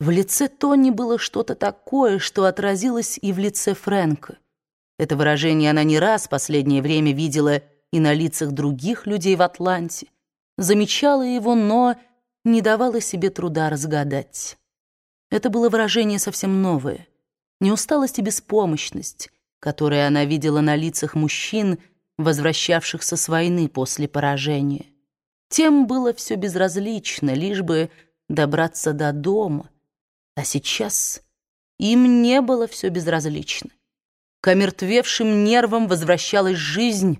В лице Тони было что-то такое, что отразилось и в лице Фрэнка. Это выражение она не раз в последнее время видела и на лицах других людей в Атланте. Замечала его, но не давала себе труда разгадать. Это было выражение совсем новое. Не усталость и беспомощность, которые она видела на лицах мужчин, возвращавшихся с войны после поражения. Тем было все безразлично, лишь бы добраться до дома — а сейчас им не было все безразлично. К омертвевшим нервам возвращалась жизнь,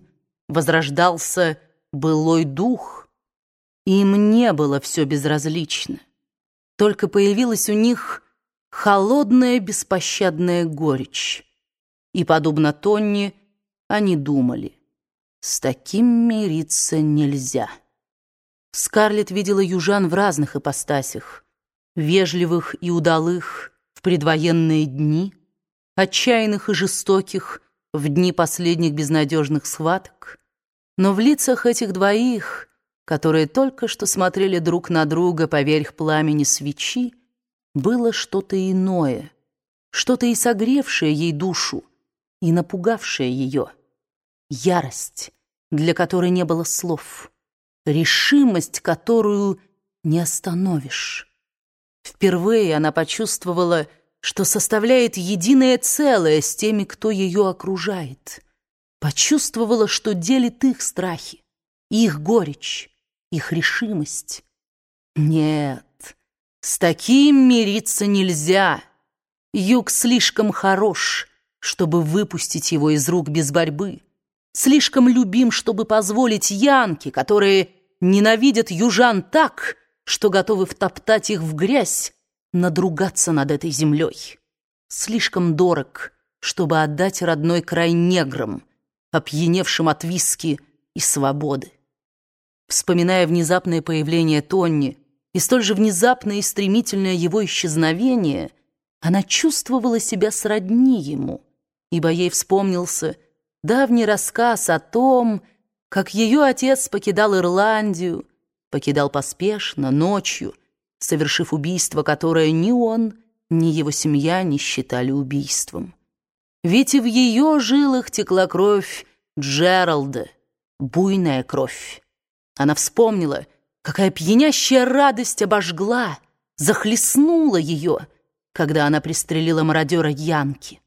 возрождался былой дух. Им не было все безразлично. Только появилась у них холодная беспощадная горечь. И, подобно Тонне, они думали, с таким мириться нельзя. Скарлетт видела южан в разных ипостасях — вежливых и удалых в предвоенные дни, отчаянных и жестоких в дни последних безнадежных схваток, но в лицах этих двоих, которые только что смотрели друг на друга поверх пламени свечи, было что-то иное, что-то и согревшее ей душу, и напугавшее ее. Ярость, для которой не было слов, решимость, которую не остановишь. Впервые она почувствовала, что составляет единое целое с теми, кто ее окружает. Почувствовала, что делит их страхи, их горечь, их решимость. Нет, с таким мириться нельзя. Юг слишком хорош, чтобы выпустить его из рук без борьбы. Слишком любим, чтобы позволить Янке, которые ненавидят южан так, что готовы втоптать их в грязь, надругаться над этой землей. Слишком дорог, чтобы отдать родной край неграм, опьяневшим от виски и свободы. Вспоминая внезапное появление Тонни и столь же внезапное и стремительное его исчезновение, она чувствовала себя сродни ему, ибо ей вспомнился давний рассказ о том, как ее отец покидал Ирландию, покидал поспешно, ночью, совершив убийство, которое ни он, ни его семья не считали убийством. Ведь и в ее жилах текла кровь Джералда, буйная кровь. Она вспомнила, какая пьянящая радость обожгла, захлестнула ее, когда она пристрелила мародера Янки.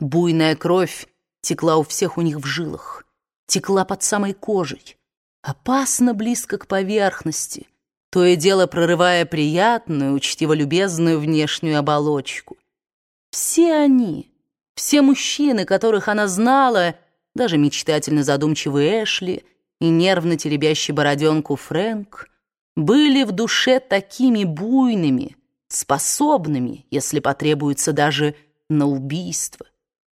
Буйная кровь текла у всех у них в жилах, текла под самой кожей, опасно близко к поверхности, то и дело прорывая приятную, учтиво-любезную внешнюю оболочку. Все они, все мужчины, которых она знала, даже мечтательно задумчивый Эшли и нервно теребящий бороденку Фрэнк, были в душе такими буйными, способными, если потребуется даже на убийство.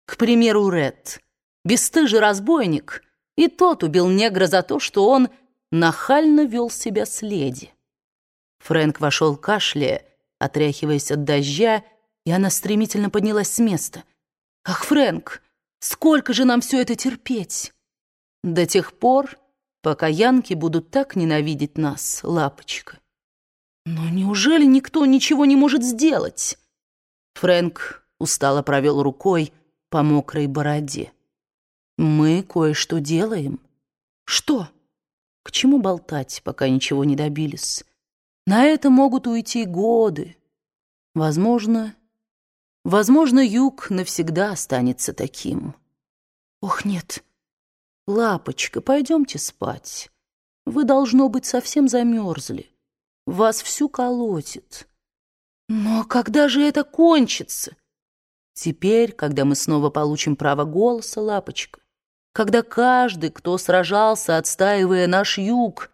К примеру, Ред, бесстыжий разбойник — и тот убил негра за то, что он нахально вел себя с леди. Фрэнк вошел кашляя, отряхиваясь от дождя, и она стремительно поднялась с места. «Ах, Фрэнк, сколько же нам все это терпеть?» «До тех пор, пока янки будут так ненавидеть нас, лапочка». «Но неужели никто ничего не может сделать?» Фрэнк устало провел рукой по мокрой бороде. Мы кое-что делаем. Что? К чему болтать, пока ничего не добились? На это могут уйти годы. Возможно, возможно, юг навсегда останется таким. Ох, нет. Лапочка, пойдемте спать. Вы, должно быть, совсем замерзли. Вас всю колотит. Но когда же это кончится? Теперь, когда мы снова получим право голоса, лапочка, когда каждый, кто сражался, отстаивая наш юг,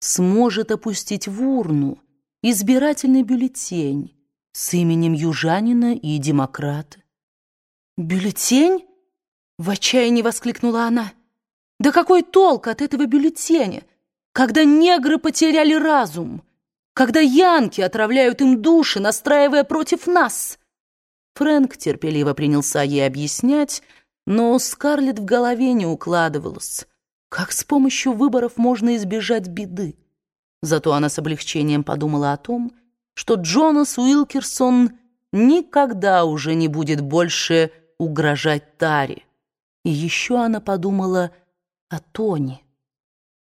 сможет опустить в урну избирательный бюллетень с именем южанина и демократа. «Бюллетень?» — в отчаянии воскликнула она. «Да какой толк от этого бюллетеня, когда негры потеряли разум, когда янки отравляют им души, настраивая против нас?» Фрэнк терпеливо принялся ей объяснять, но Скарлетт в голове не укладывалось, как с помощью выборов можно избежать беды. Зато она с облегчением подумала о том, что Джонас Уилкерсон никогда уже не будет больше угрожать Таре. И еще она подумала о Тони.